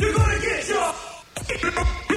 You're gonna get your.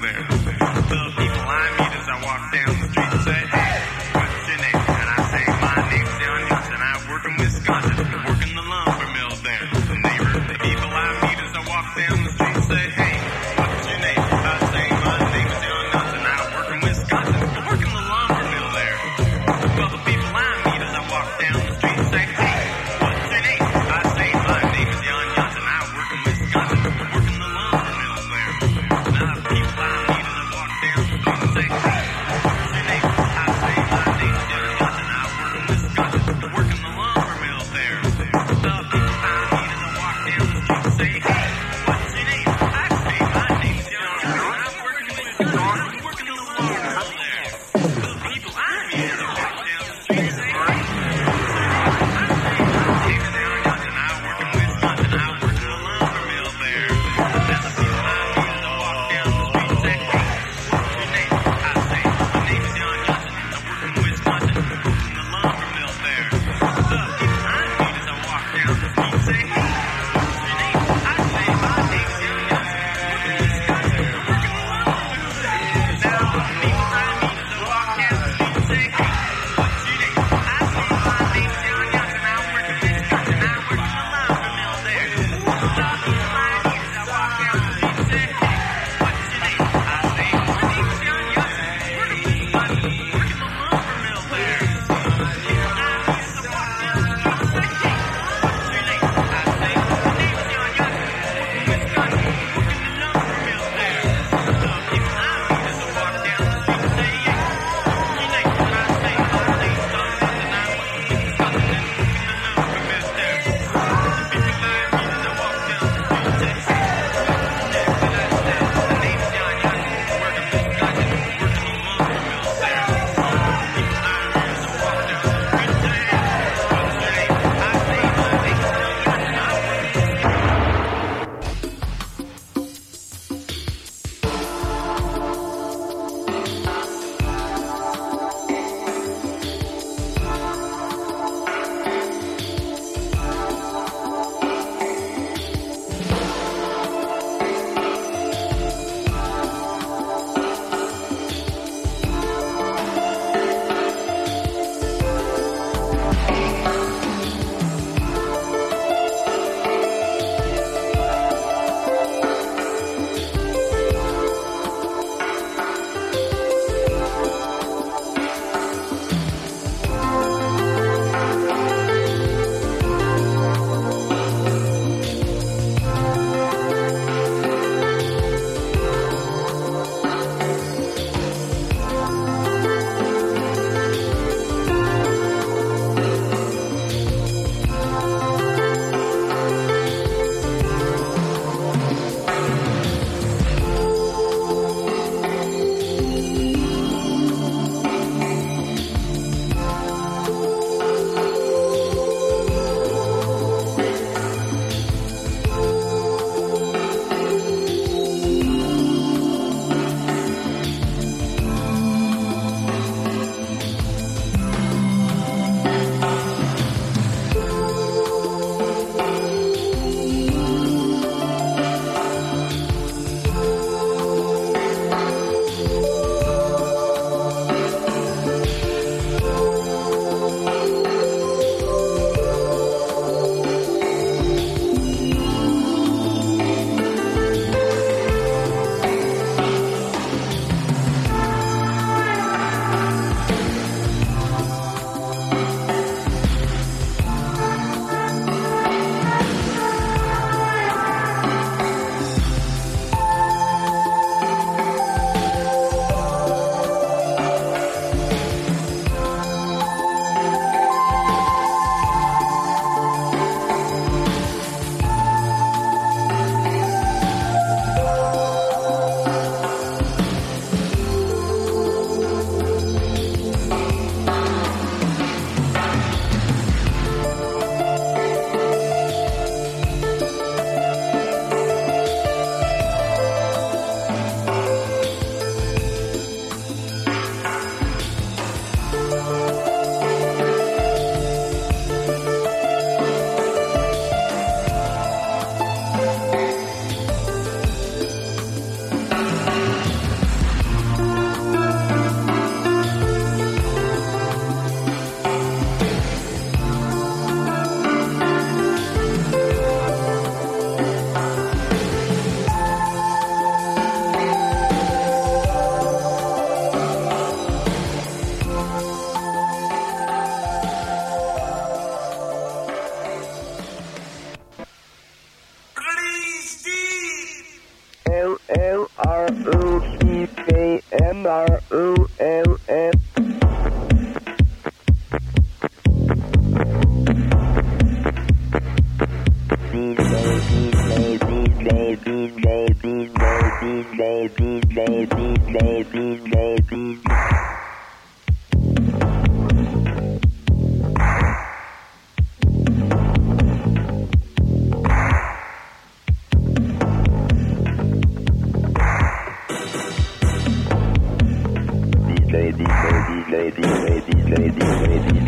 There. The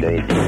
State.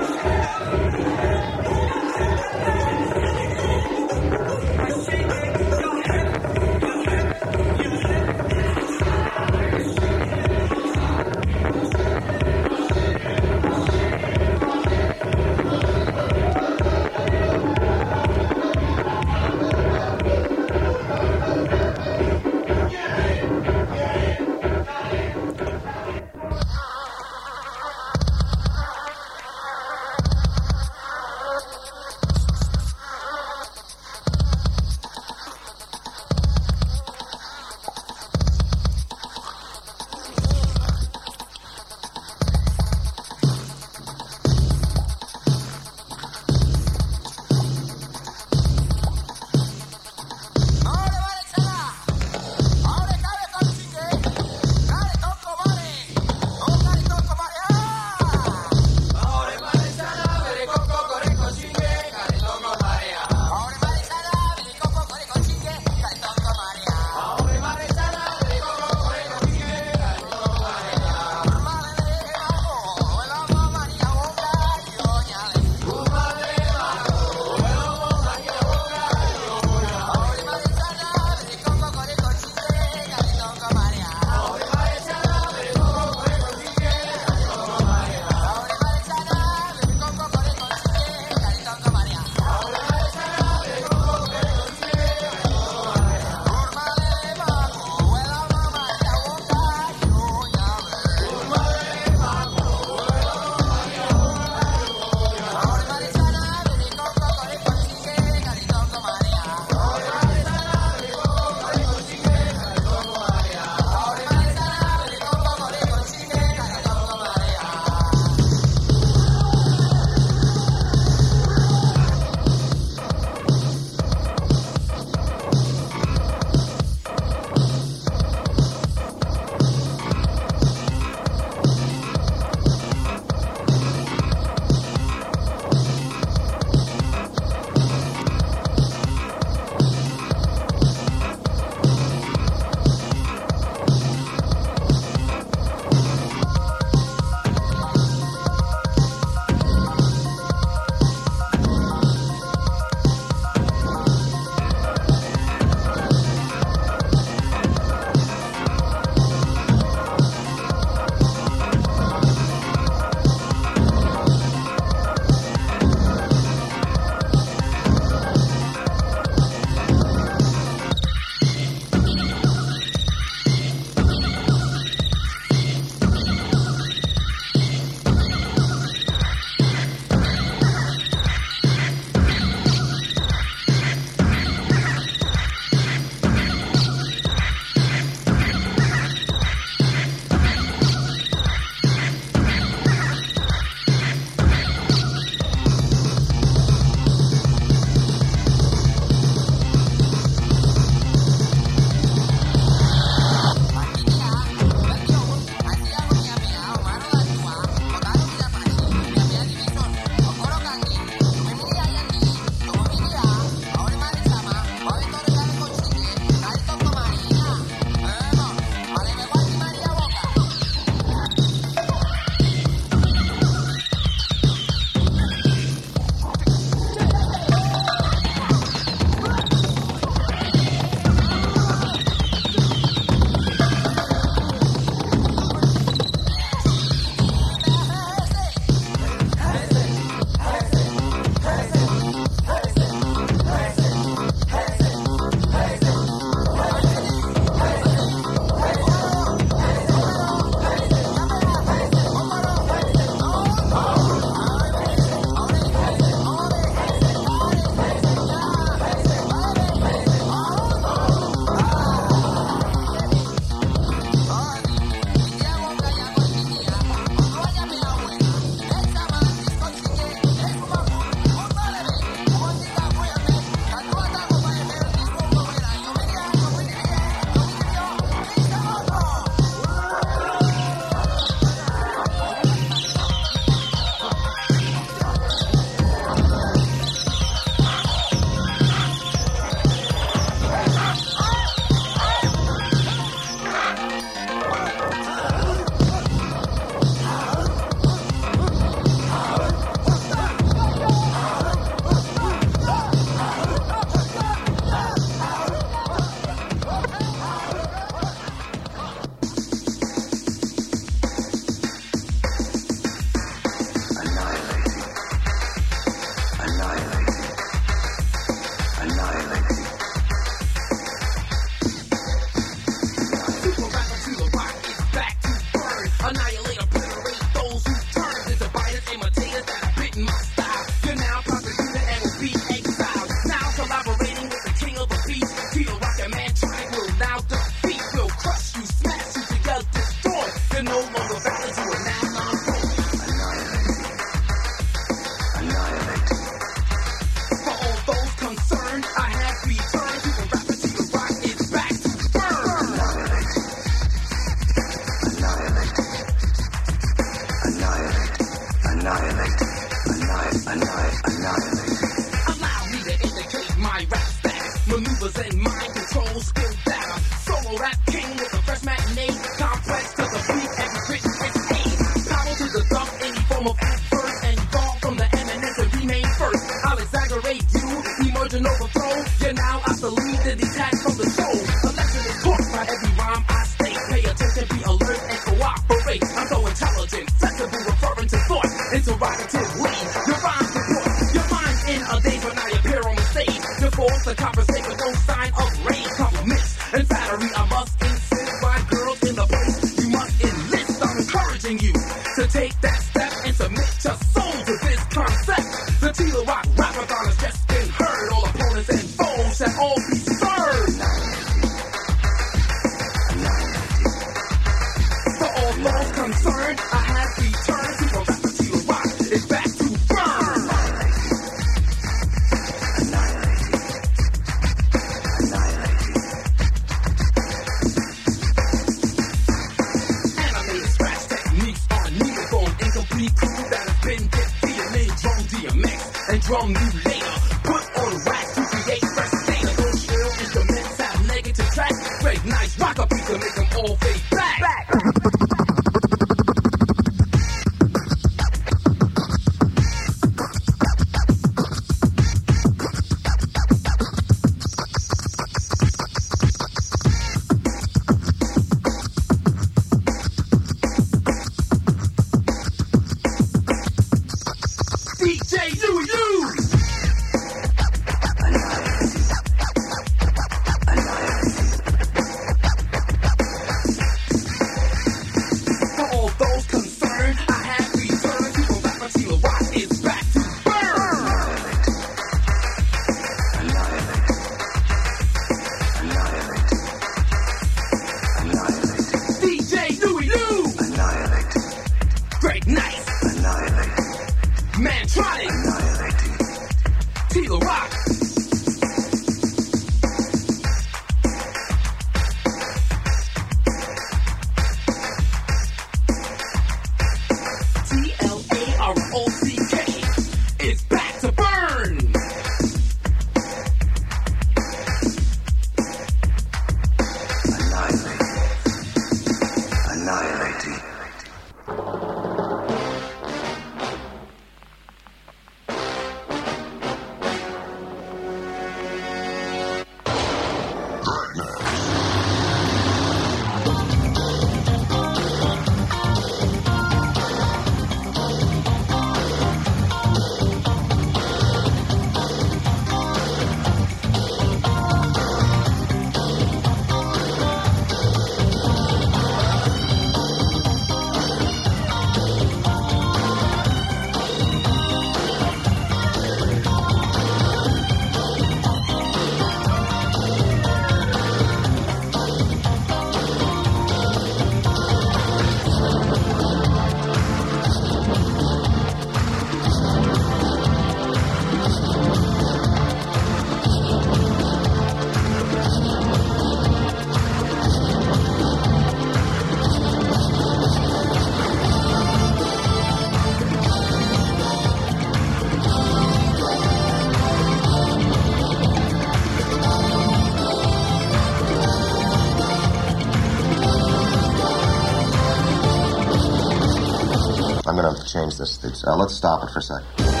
going to have to change this. Uh, let's stop it for a second.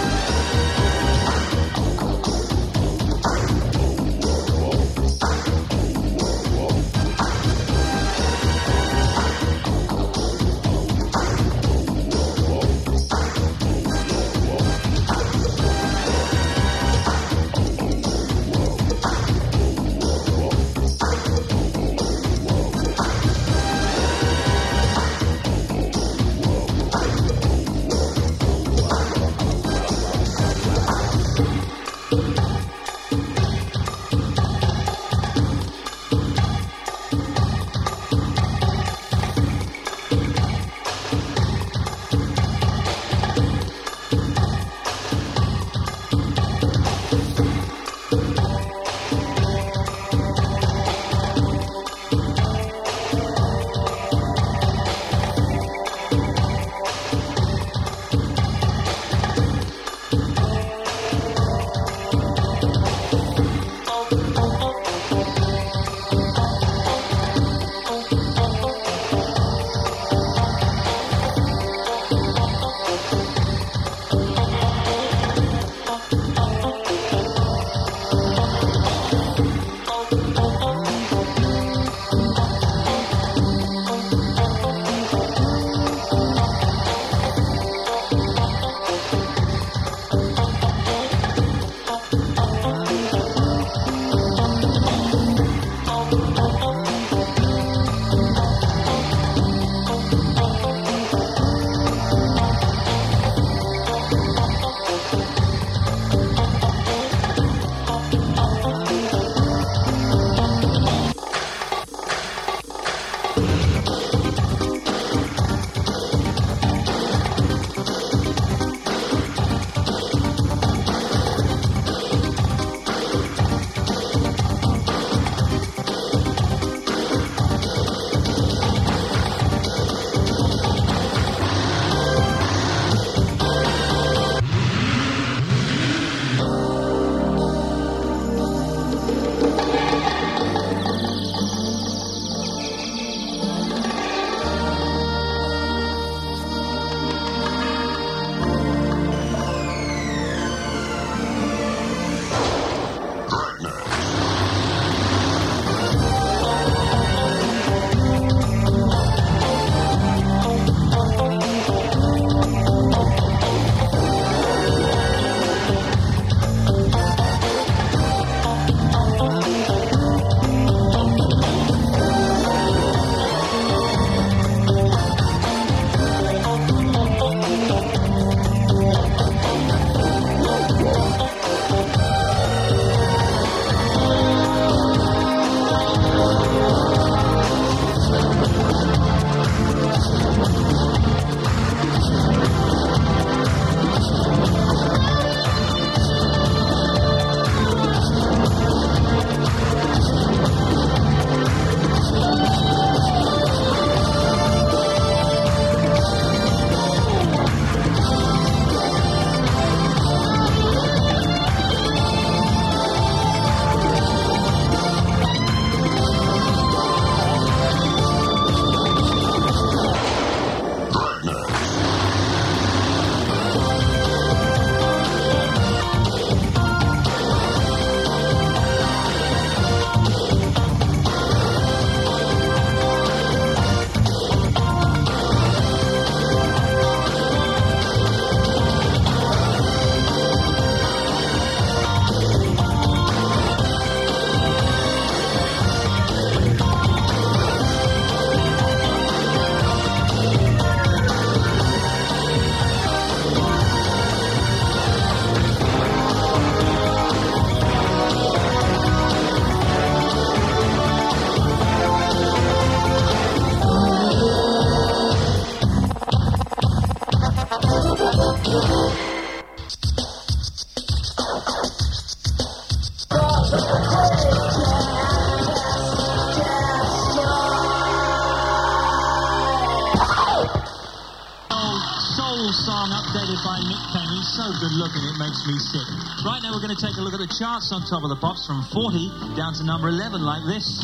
Going to take a look at the charts on top of the pops from 40 down to number 11, like this.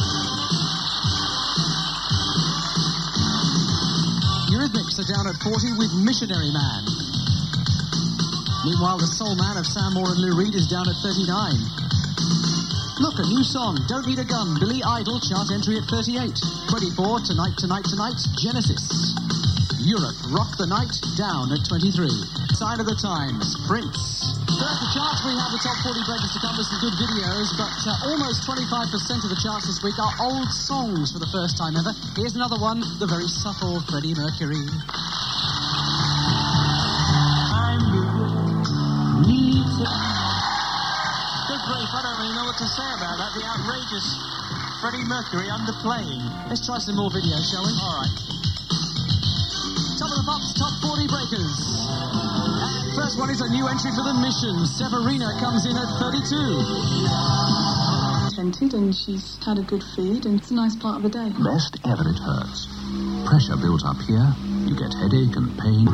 Eurythmics are down at 40 with Missionary Man. Meanwhile, the Soul Man of Sam Moore and Lou Reed is down at 39. Look, a new song, Don't Need a Gun, Billy Idol, chart entry at 38. 24, Tonight, Tonight, Tonight, Genesis. Europe, Rock the Night, down at 23. Sign of the Times, Prince. The charts. We have the top 40 breakers to come with some good videos, but uh, almost 25% of the charts this week are old songs for the first time ever. Here's another one, the very subtle Freddie Mercury. Good grief, I don't really know what to say about that. The outrageous Freddie Mercury underplaying. Let's try some more videos, shall we? All right. Top of the Pops, top 40 breakers. And first one is a new entry for the mission. Severina comes in at 32. Tented and she's had a good feed and it's a nice part of the day. Best ever it hurts. Pressure built up here, you get headache and pain.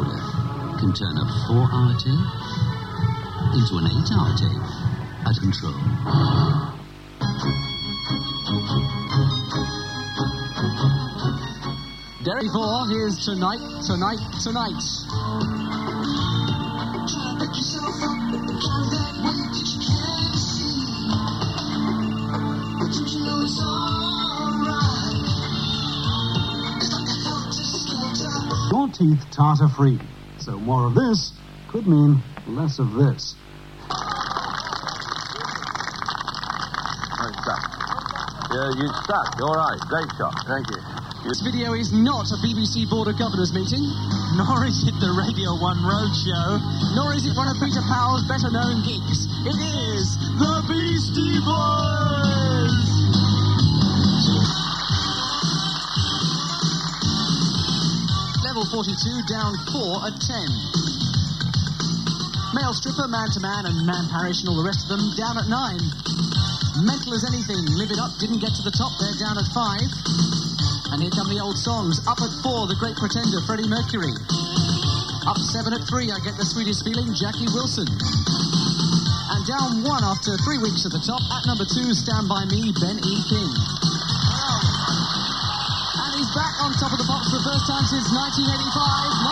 Can turn a four hour day into an eight hour day at control. Derek 4, is Tonight, Tonight, Tonight. Your teeth tartar free. So more of this could mean less of this. Yeah, you stuck. All right. Great shot. Thank you. This video is not a BBC Board of Governors meeting. Nor is it the Radio 1 Roadshow. Nor is it one of Peter Powell's better known gigs. It is the Beastie Boys! Level 42 down 4 at 10. Male stripper, man to man, and man Parrish, and all the rest of them down at 9. Mental as anything, live it up, didn't get to the top, they're down at 5. And here come the old songs. Up at 4, The Great Pretender, Freddie Mercury. Up 7 at 3, I Get the Sweetest Feeling, Jackie Wilson. And down 1 after 3 weeks at the top, at number 2, Stand By Me, Ben E. King. And he's back on top of the pops for the first time since 1985.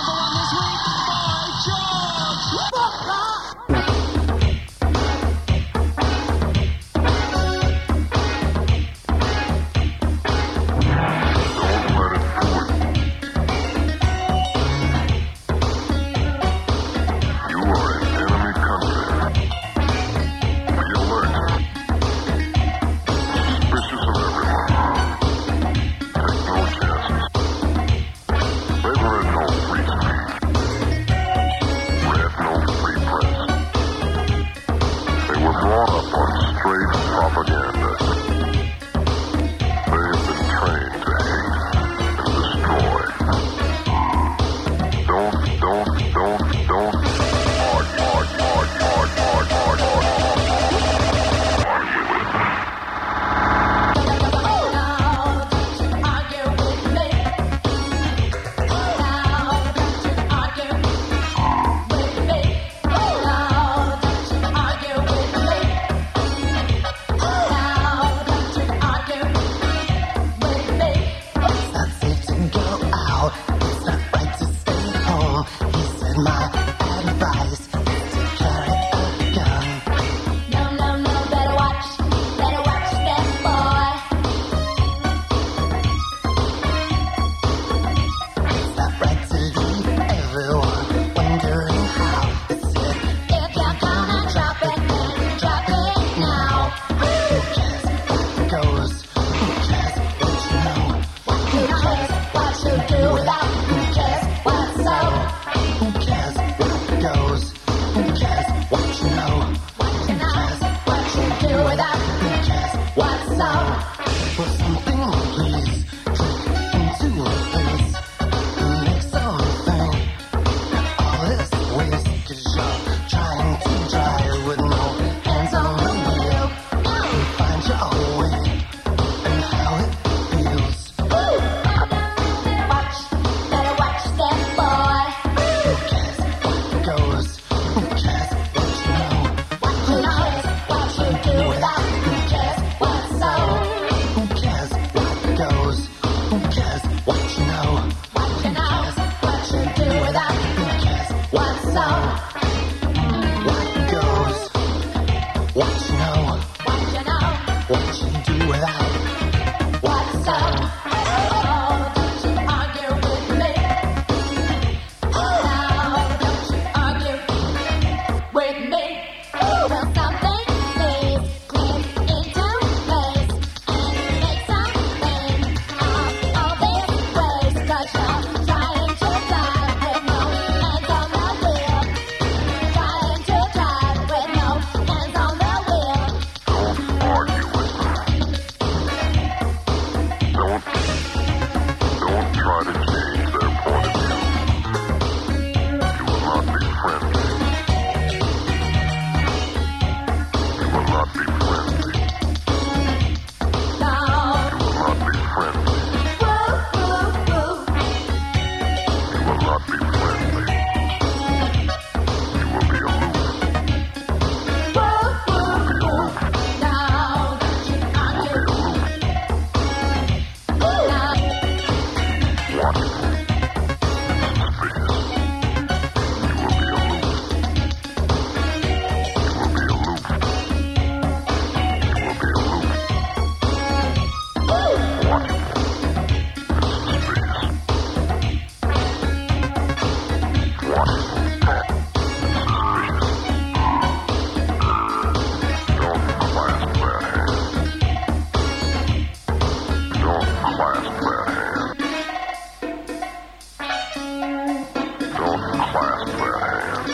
clasp their hand.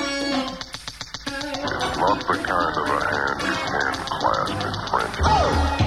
It's not the kind of a hand you can clasp in friendship.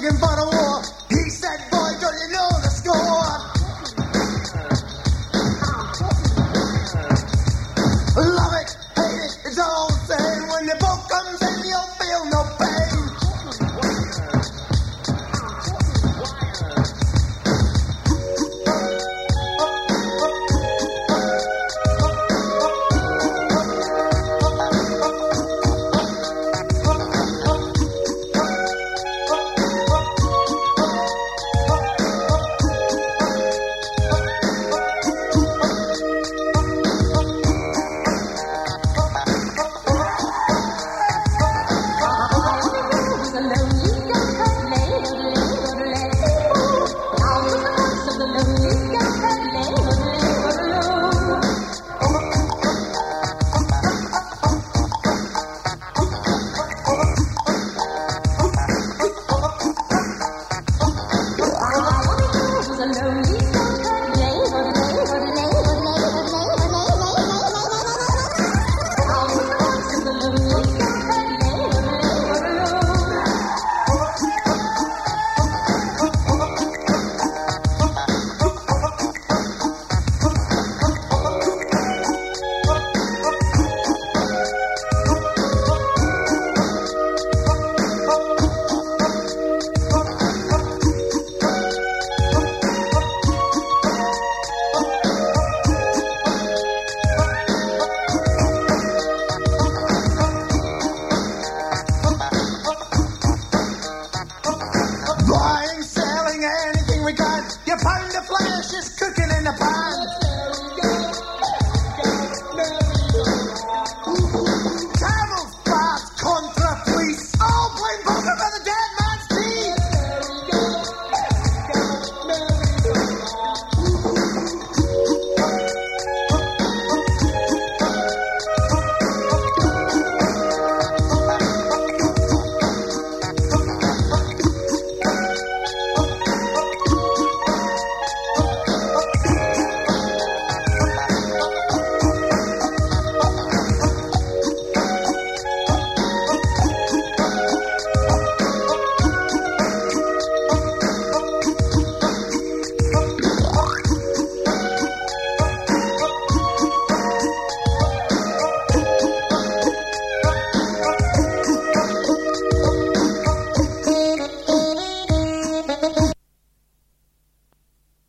I went